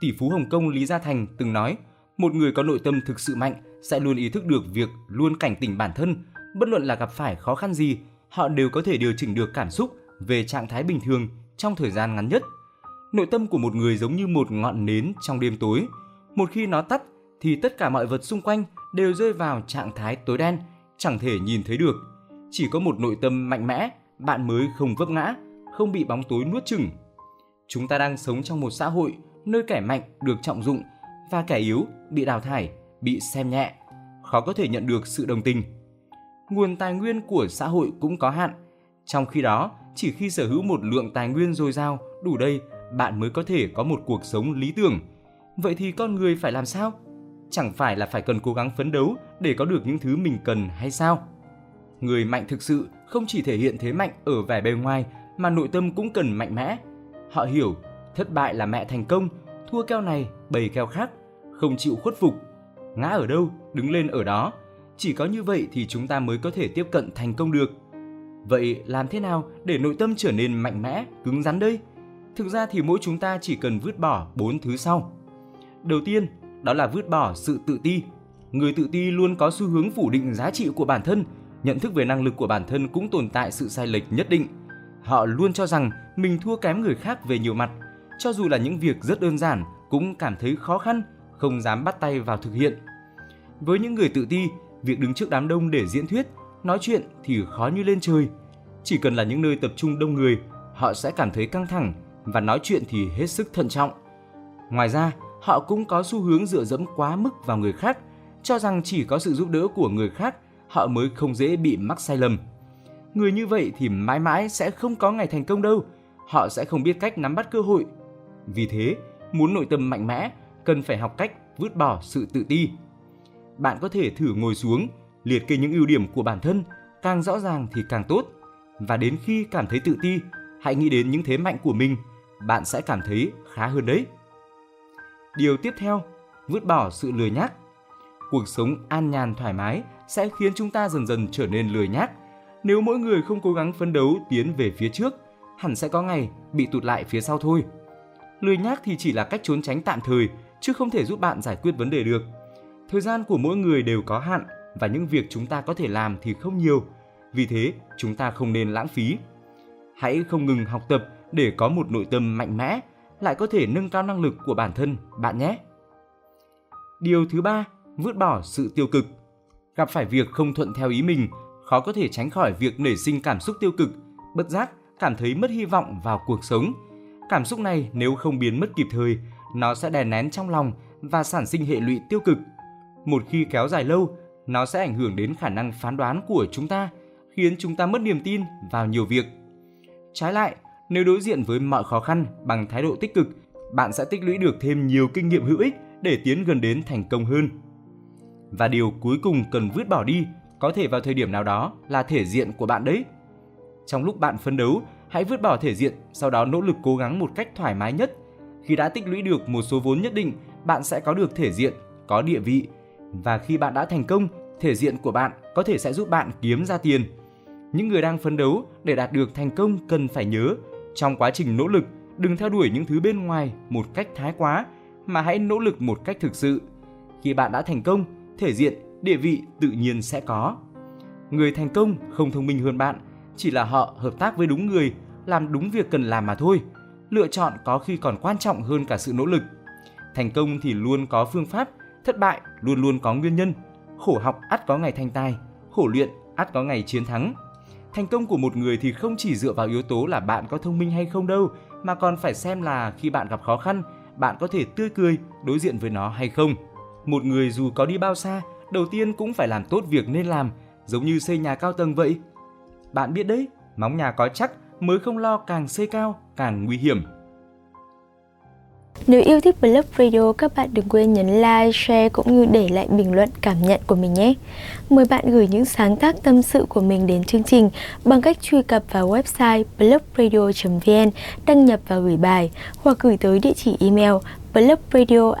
Tỷ phú Hồng Kông Lý Gia Thành từng nói, một người có nội tâm thực sự mạnh sẽ luôn ý thức được việc luôn cảnh tỉnh bản thân, bất luận là gặp phải khó khăn gì, họ đều có thể điều chỉnh được cảm xúc về trạng thái bình thường trong thời gian ngắn nhất. Nội tâm của một người giống như một ngọn nến trong đêm tối, một khi nó tắt thì tất cả mọi vật xung quanh đều rơi vào trạng thái tối đen, chẳng thể nhìn thấy được. Chỉ có một nội tâm mạnh mẽ, bạn mới không vấp ngã, không bị bóng tối nuốt chửng. Chúng ta đang sống trong một xã hội nơi kẻ mạnh được trọng dụng và kẻ yếu bị đào thải, bị xem nhẹ, khó có thể nhận được sự đồng tình. Nguồn tài nguyên của xã hội cũng có hạn, trong khi đó, chỉ khi sở hữu một lượng tài nguyên dồi dào đủ đầy, bạn mới có thể có một cuộc sống lý tưởng. Vậy thì con người phải làm sao? Chẳng phải là phải cần cố gắng phấn đấu để có được những thứ mình cần hay sao? Người mạnh thực sự không chỉ thể hiện thế mạnh ở vẻ bề ngoài mà nội tâm cũng cần mạnh mẽ. Họ hiểu thất bại là mẹ thành công, thua keo này bầy keo khác, không chịu khuất phục. Ngã ở đâu, đứng lên ở đó. Chỉ có như vậy thì chúng ta mới có thể tiếp cận thành công được. Vậy làm thế nào để nội tâm trở nên mạnh mẽ, cứng rắn đây? Thực ra thì mỗi chúng ta chỉ cần vứt bỏ bốn thứ sau. Đầu tiên, đó là vứt bỏ sự tự ti. Người tự ti luôn có xu hướng phủ định giá trị của bản thân, nhận thức về năng lực của bản thân cũng tồn tại sự sai lệch nhất định. Họ luôn cho rằng mình thua kém người khác về nhiều mặt, cho dù là những việc rất đơn giản cũng cảm thấy khó khăn, không dám bắt tay vào thực hiện. Với những người tự ti, việc đứng trước đám đông để diễn thuyết, nói chuyện thì khó như lên trời. Chỉ cần là những nơi tập trung đông người, họ sẽ cảm thấy căng thẳng và nói chuyện thì hết sức thận trọng. Ngoài ra, họ cũng có xu hướng dựa dẫm quá mức vào người khác, cho rằng chỉ có sự giúp đỡ của người khác họ mới không dễ bị mắc sai lầm. Người như vậy thì mãi mãi sẽ không có ngày thành công đâu, họ sẽ không biết cách nắm bắt cơ hội. Vì thế, muốn nội tâm mạnh mẽ, cần phải học cách vứt bỏ sự tự ti. Bạn có thể thử ngồi xuống, liệt kê những ưu điểm của bản thân, càng rõ ràng thì càng tốt. Và đến khi cảm thấy tự ti, hãy nghĩ đến những thế mạnh của mình, bạn sẽ cảm thấy khá hơn đấy. Điều tiếp theo, vứt bỏ sự lười nhác. Cuộc sống an nhàn thoải mái sẽ khiến chúng ta dần dần trở nên lười nhác. Nếu mỗi người không cố gắng phấn đấu tiến về phía trước, hẳn sẽ có ngày bị tụt lại phía sau thôi. Lười nhác thì chỉ là cách trốn tránh tạm thời, chứ không thể giúp bạn giải quyết vấn đề được. Thời gian của mỗi người đều có hạn và những việc chúng ta có thể làm thì không nhiều. Vì thế, chúng ta không nên lãng phí. Hãy không ngừng học tập để có một nội tâm mạnh mẽ, lại có thể nâng cao năng lực của bản thân bạn nhé. Điều thứ ba, vứt bỏ sự tiêu cực. Gặp phải việc không thuận theo ý mình, khó có thể tránh khỏi việc nảy sinh cảm xúc tiêu cực, bất giác cảm thấy mất hy vọng vào cuộc sống. Cảm xúc này nếu không biến mất kịp thời, nó sẽ đè nén trong lòng và sản sinh hệ lụy tiêu cực. Một khi kéo dài lâu, nó sẽ ảnh hưởng đến khả năng phán đoán của chúng ta, khiến chúng ta mất niềm tin vào nhiều việc. Trái lại, nếu đối diện với mọi khó khăn bằng thái độ tích cực, bạn sẽ tích lũy được thêm nhiều kinh nghiệm hữu ích để tiến gần đến thành công hơn. Và điều cuối cùng cần vứt bỏ đi, có thể vào thời điểm nào đó là thể diện của bạn đấy. Trong lúc bạn phấn đấu, hãy vứt bỏ thể diện, sau đó nỗ lực cố gắng một cách thoải mái nhất. Khi đã tích lũy được một số vốn nhất định, bạn sẽ có được thể diện, có địa vị. Và khi bạn đã thành công, thể diện của bạn có thể sẽ giúp bạn kiếm ra tiền. Những người đang phấn đấu để đạt được thành công cần phải nhớ, trong quá trình nỗ lực, đừng theo đuổi những thứ bên ngoài một cách thái quá, mà hãy nỗ lực một cách thực sự. Khi bạn đã thành công, thể diện, địa vị tự nhiên sẽ có. Người thành công không thông minh hơn bạn, chỉ là họ hợp tác với đúng người, làm đúng việc cần làm mà thôi. Lựa chọn có khi còn quan trọng hơn cả sự nỗ lực. Thành công thì luôn có phương pháp, thất bại luôn luôn có nguyên nhân. Khổ học ắt có ngày thành tài, khổ luyện ắt có ngày chiến thắng. Thành công của một người thì không chỉ dựa vào yếu tố là bạn có thông minh hay không đâu, mà còn phải xem là khi bạn gặp khó khăn, bạn có thể tươi cười đối diện với nó hay không. Một người dù có đi bao xa, đầu tiên cũng phải làm tốt việc nên làm, giống như xây nhà cao tầng vậy. Bạn biết đấy, móng nhà có chắc mới không lo càng xây cao càng nguy hiểm. Nếu yêu thích Blog Radio, các bạn đừng quên nhấn like, share cũng như để lại bình luận cảm nhận của mình nhé. Mời bạn gửi những sáng tác tâm sự của mình đến chương trình bằng cách truy cập vào website blogradio.vn, đăng nhập và gửi bài hoặc gửi tới địa chỉ email blogradio.vn.